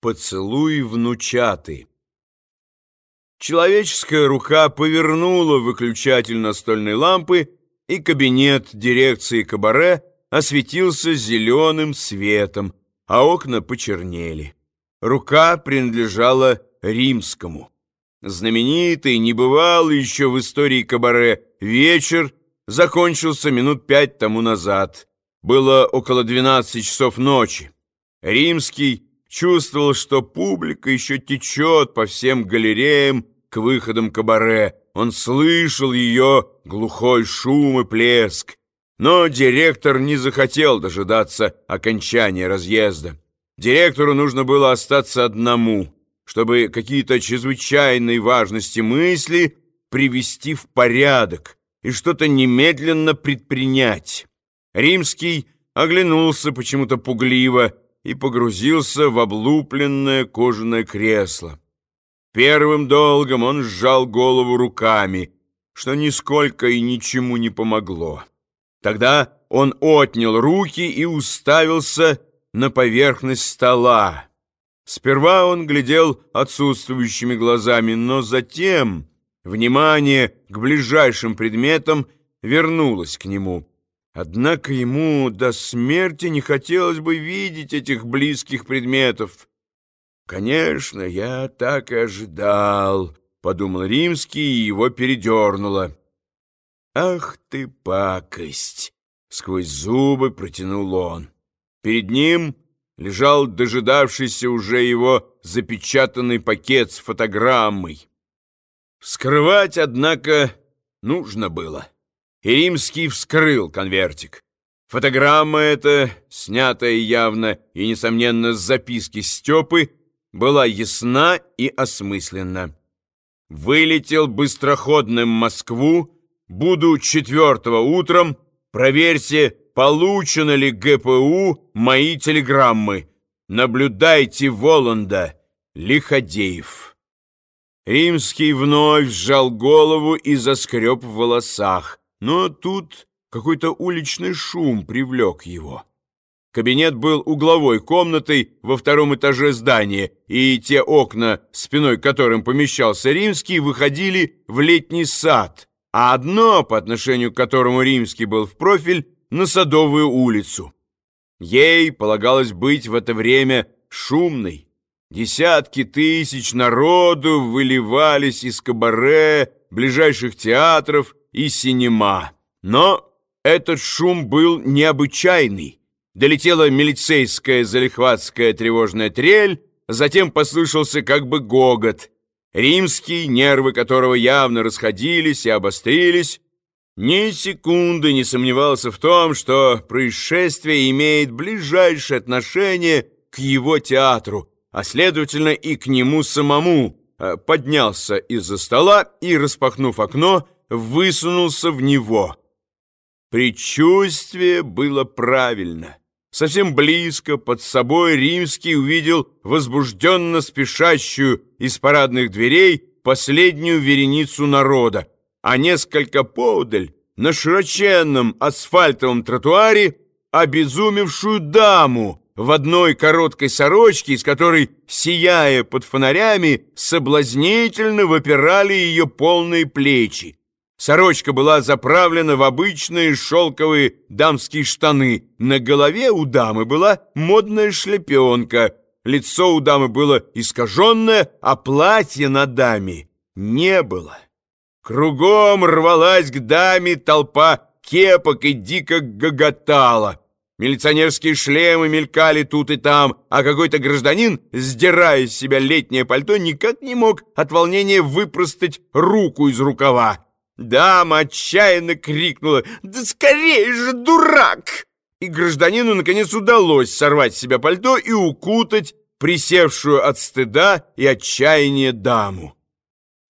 Поцелуй внучаты. Человеческая рука повернула выключатель настольной лампы, и кабинет дирекции кабаре осветился зеленым светом, а окна почернели. Рука принадлежала римскому. Знаменитый, небывалый еще в истории кабаре вечер закончился минут пять тому назад. Было около двенадцати часов ночи. Римский чувствовал, что публика еще течет по всем галереям к выходам кабаре. Он слышал ее глухой шум и плеск. Но директор не захотел дожидаться окончания разъезда. Директору нужно было остаться одному, чтобы какие-то чрезвычайной важности мысли привести в порядок и что-то немедленно предпринять. Римский оглянулся почему-то пугливо и погрузился в облупленное кожаное кресло. Первым долгом он сжал голову руками, что нисколько и ничему не помогло. Тогда он отнял руки и уставился на поверхность стола. Сперва он глядел отсутствующими глазами, но затем внимание к ближайшим предметам вернулось к нему. Однако ему до смерти не хотелось бы видеть этих близких предметов. «Конечно, я так и ожидал», — подумал Римский, и его передернуло. «Ах ты, пакость!» — сквозь зубы протянул он. Перед ним лежал дожидавшийся уже его запечатанный пакет с фотограммой. Вскрывать, однако, нужно было и Римский вскрыл конвертик. Фотограмма эта, снятая явно и, несомненно, с записки Степы, была ясна и осмысленна. Вылетел быстроходным Москву, буду четвертого утром, проверьте, получено ли ГПУ мои телеграммы. Наблюдайте Воланда, Лиходеев. Римский вновь сжал голову и заскреб в волосах. Но тут какой-то уличный шум привлек его. Кабинет был угловой комнатой во втором этаже здания, и те окна, спиной к которым помещался Римский, выходили в летний сад, а одно, по отношению к которому Римский был в профиль, на Садовую улицу. Ей полагалось быть в это время шумной. Десятки тысяч народу выливались из кабаре, ближайших театров и синема. Но этот шум был необычайный. Долетела милицейская залихватская тревожная трель, затем послышался как бы гогот. Римский, нервы которого явно расходились и обострились, ни секунды не сомневался в том, что происшествие имеет ближайшее отношение к его театру, а следовательно и к нему самому, э, поднялся из-за стола и, распахнув окно, высунулся в него. Предчувствие было правильно. Совсем близко под собой Римский увидел возбужденно спешащую из парадных дверей последнюю вереницу народа, а несколько поодаль на широченном асфальтовом тротуаре обезумевшую даму в одной короткой сорочке, из которой, сияя под фонарями, соблазнительно выпирали ее полные плечи. Сорочка была заправлена в обычные шелковые дамские штаны. На голове у дамы была модная шляпенка. Лицо у дамы было искаженное, а платья на даме не было. Кругом рвалась к даме толпа кепок и дико гоготала. Милиционерские шлемы мелькали тут и там, а какой-то гражданин, сдирая с себя летнее пальто, никак не мог от волнения выпростать руку из рукава. Дама отчаянно крикнула «Да скорее же, дурак!» И гражданину, наконец, удалось сорвать с себя пальто и укутать присевшую от стыда и отчаяния даму.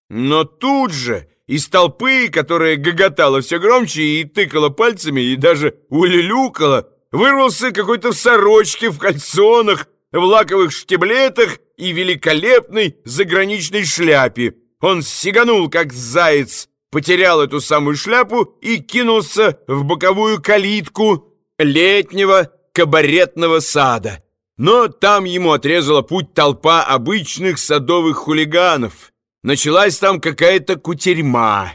Но тут же из толпы, которая гоготала все громче и тыкала пальцами, и даже улюлюкала, вырвался какой-то в сорочке, в кальсонах, в лаковых штиблетах и великолепной заграничной шляпе. Он сиганул, как заяц, потерял эту самую шляпу и кинулся в боковую калитку летнего кабаретного сада. Но там ему отрезала путь толпа обычных садовых хулиганов. Началась там какая-то кутерьма.